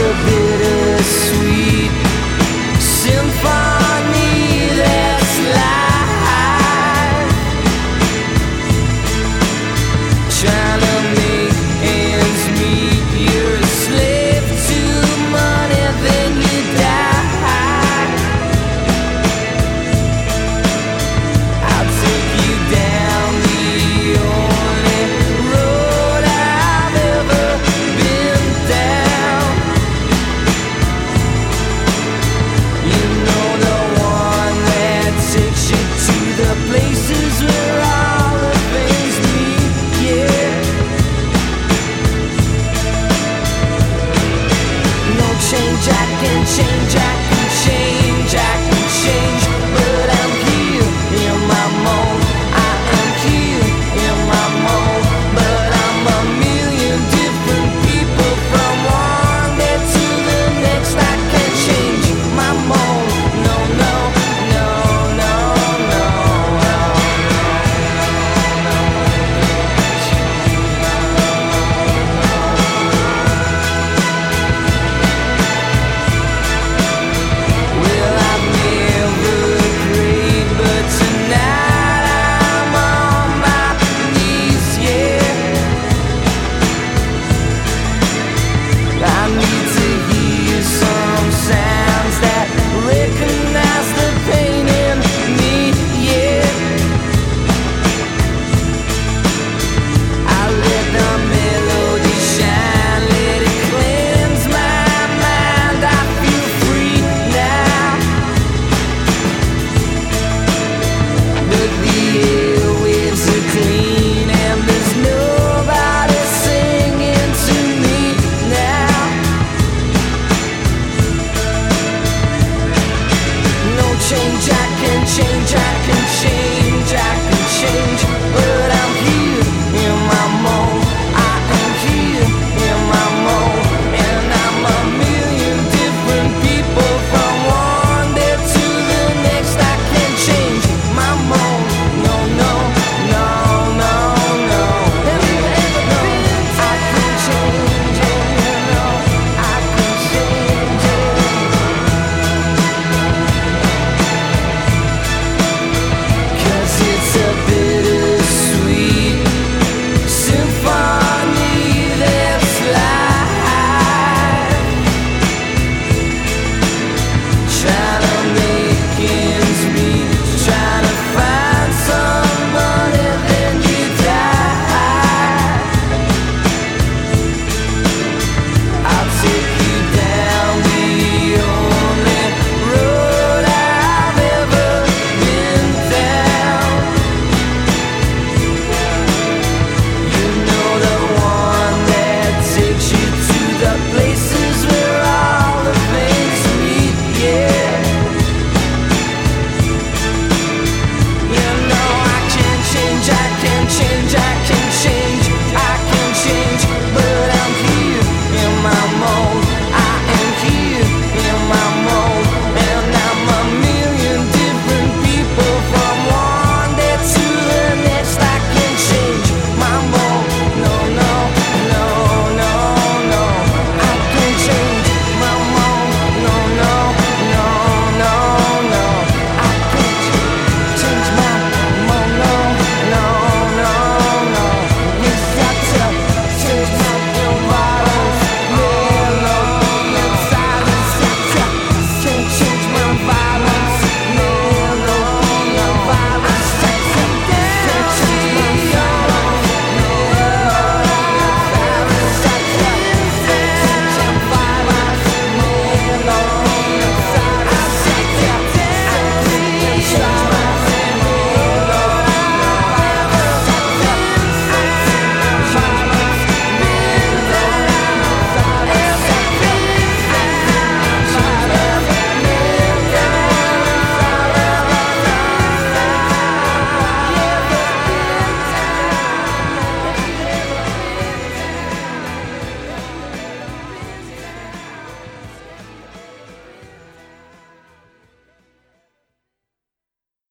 could be Jack and Chain Jack.